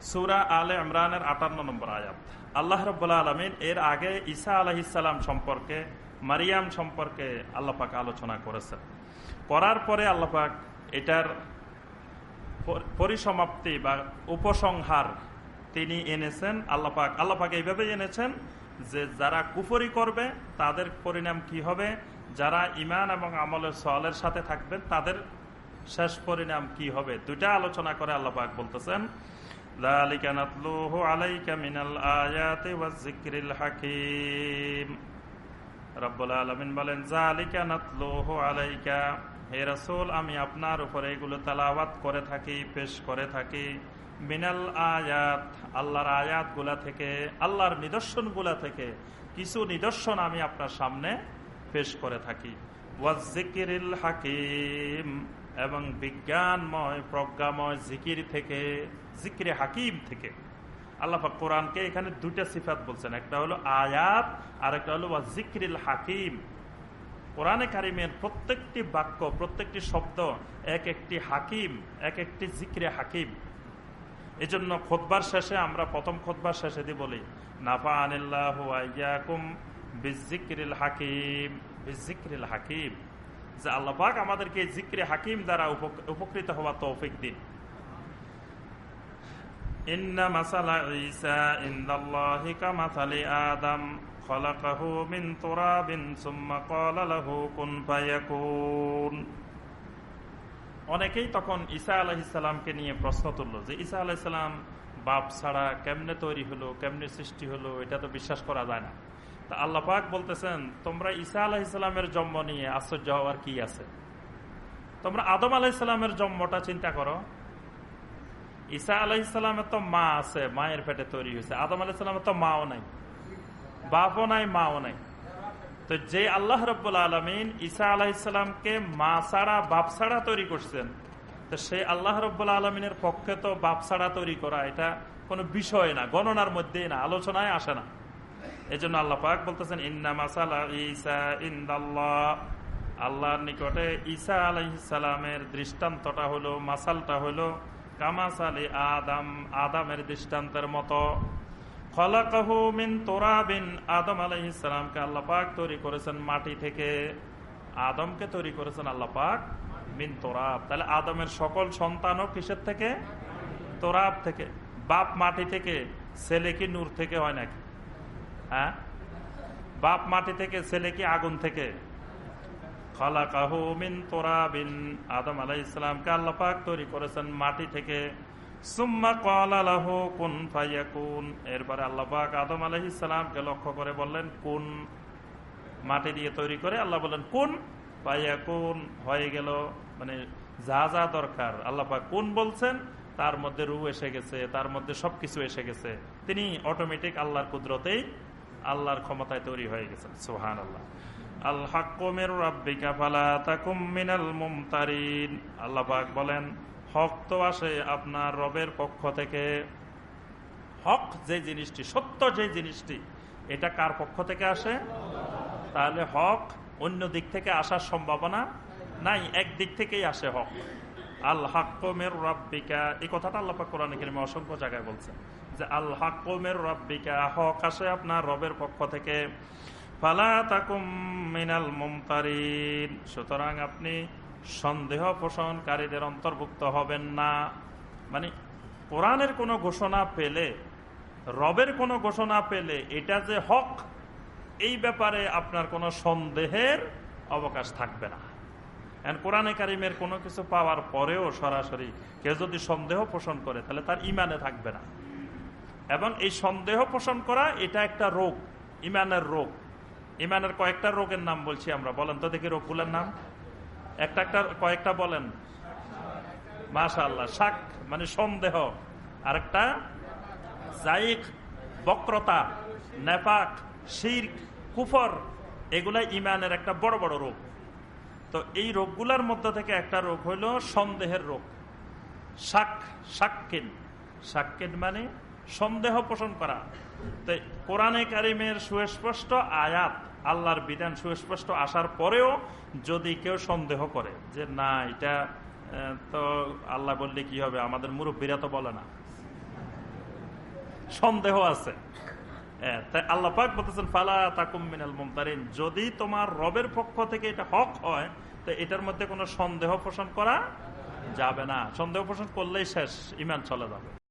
সুরা আটান্ন নম্বর এর আগে সম্পর্কে, মারিয়াম সম্পর্কে আলোচনা করেছেন। করার পরে এটার পরিসমাপ্তি বা উপসংহার তিনি এনেছেন। আল্লাপাক আল্লাপাক এইভাবেই এনেছেন যে যারা কুফরি করবে, তাদের পরিণাম কি হবে? যারা ইমান এবং আমলের সলের সাথে থাকবেন, তাদের শেষ পরিণাম কি হবে? দুইটা আলোচনা করে আল্লাপাক বলতেছেন বলেন আলাইকা, হে আমি আপনার উপরে এগুলো তালাবাত করে থাকি, পেশ করে থাকি। মিনাল আয়াত, আল্লাহর আয়াতগুলা থেকে, আল্লাহর নিদর্শনগুলা থেকে, কিছু নিদর্শন আমি আপনার সামনে পেশ করে থাকি। ওয়াজিকিরিল হাকিম। এবং বিজ্ঞানময়, প্রজ্ঞাময়, জিকির থেকে, জিকিরে হাকিম থেকে। আল্লাহ কোরআনকে এখানে দুইটা সিফাত বলছেন। একটা হলো আয়াত আর একটা হলো জিক্রিল হাকিম। কোরআনে কারিমের প্রত্যেকটি বাক্য, প্রত্যেকটি শব্দ এক একটি হাকিম, এক একটি জিক্রে হাকিম। এই জন্য খোদবার শেষে আমরা প্রথম খোদবার শেষে দিয়ে বলি, নাফা বিজিক্রিল হাকিম। বিজিক্রিল হাকিম। যে আল্লাপাক আমাদেরকে জিক্রে হাকিম দ্বারা উপকৃত হওয়া তৌফিক দিন। অনেকেই তখন ঈসা আলাইহিসসালামকে নিয়ে প্রশ্ন তুললো যে, ঈসা আলাইহিসসালাম বাপ ছাড়া কেমনে তৈরি হলো, কেমনে সৃষ্টি হলো, এটা তো বিশ্বাস করা যায় না। তা বলতেছেন, তোমরা ঈসা আলাহিসাল্লামের জন্ম নিয়ে আশ্চর্য হওয়ার কি আছে? তোমরা আদম আলাহিসাল্লামের জন্মটা চিন্তা করো। ঈসা আলাহিসাল্লামের তো মা আছে, মায়ের পেটে তৈরি হয়েছে। আদম আলাহিসাল্লামের তো মাও নাই, বাপও নাই, মাও নাই। তো যে আল্লাহ রব্বুল আলমিন ঈসা আলাহিসাল্লামকে মা ছাড়া, বাপ ছাড়া তৈরি করছেন, তো সেই আল্লাহ রব্বুল আলমিনের পক্ষে তো বাপ ছাড়া তৈরি করা এটা কোনো বিষয় না, গণনার মধ্যেই না, আলোচনায় আসে না। এই জন্য আল্লাহ পাক বলতেছেন, ইন্না মাসালা ইন্দাল্লাহ। আল্লাহর নিকটে ঈসা আলাইসালামের দৃষ্টান্তটা হলো, মাসালটা হলো কামাসালি আদাম, আদামের দৃষ্টান্তের মতো। মিন আদম তৈরি করেছেন মাটি থেকে। আদমকে তৈরি করেছেন তোরাব। তাহলে আদমের সকল সন্তানও কিসের থেকে? তোরাব থেকে। বাপ মাটি থেকে, ছেলে কি নূর থেকে হয় নাকি? হ্যাঁ? বাপ মাটি থেকে, ছেলে কি আগুন থেকে? খালাকাহু মিন তোরাবিন। আদম ইসলামকে আল্লাপাক তৈরি করেছেন মাটি থেকে। সুম্মা আল্লাপাক আদম লক্ষ্য করে বললেন মাটি দিয়ে তৈরি করে আল্লাহ বললেন, কোন ফাইয়াকুন? হয়ে গেল মানে যা যা দরকার। বলছেন, তার মধ্যে রু এসে গেছে, তার মধ্যে সবকিছু এসে গেছে। তিনি অটোমেটিক আল্লাহর কুদরতেই আল্লাহর ক্ষমতায় তৈরি হয়ে গেছেন। সোহান আল্লাহ আল্লাহ বলেন, হক তো আসে আপনার রবের পক্ষ থেকে। হক জিনিসটি, সত্য জিনিসটি, এটা কার পক্ষ থেকে আসে? তাহলে হক অন্য দিক থেকে আসার সম্ভাবনা নাই, এক দিক থেকেই আসে হক। আল হাক্কমের রব্বিকা, এই কথাটা আল্লাহ কোরআন কেরিমে অসংখ্য জায়গায় বলছেন যে আল হাক্কমের রব্বিকা, হক আসে আপনার রবের পক্ষ থেকে। ফালা তাকুম মিনাল সুতরাং আপনি সন্দেহ পোষণকারীদের অন্তর্ভুক্ত হবেন না। মানে কোরআনের কোনো ঘোষণা পেলে, রবের কোনো ঘোষণা পেলে এটা যে হক, এই ব্যাপারে আপনার কোনো সন্দেহের অবকাশ থাকবে না। কোরআনে কারিমের কোনো কিছু পাওয়ার পরেও সরাসরি কেউ যদি সন্দেহ পোষণ করে, তাহলে তার ইমানে থাকবে না। এবং এই সন্দেহ পোষণ করা, এটা একটা রোগ ইমানের রোগ। ইমানের কয়েকটা রোগের নাম বলছি আমরা। বলেন তো দেখি রোগগুলোর নাম। একটা একটা, কয়েকটা বলেন। মাশা আল্লাহ শাক মানে সন্দেহ। আরেকটা জাইক বক্রতা, নেপাক, শির্ক, কুফর এগুলা ইমানের একটা বড় বড় রোগ। তো এই রোগগুলার মধ্যে থেকে একটা রোগ হইল সন্দেহের রোগ। শাক, শাক্কিন। শাক্কিন মানে সন্দেহ পোষণ করা। তো কোরআনে কারিমের সুস্পষ্ট আয়াত, আল্লাহর বিধান সুস্পষ্ট আসার পরেও যদি কেউ সন্দেহ করে যে, না, এটা তো আল্লাহ বললে কি হবে? আমাদের মুরব্বীরা তো বলে না। সন্দেহ আছে। তাই আল্লাহ পাক বলতেছেন, ফালা তাকুম মিনাল মুমতারিন। যদি তোমার রবের পক্ষ থেকে এটা হক হয়, তো এটার মধ্যে কোনো সন্দেহ পোষণ করা যাবে না। সন্দেহ পোষণ করলেই শেষ ইমান চলে যাবে।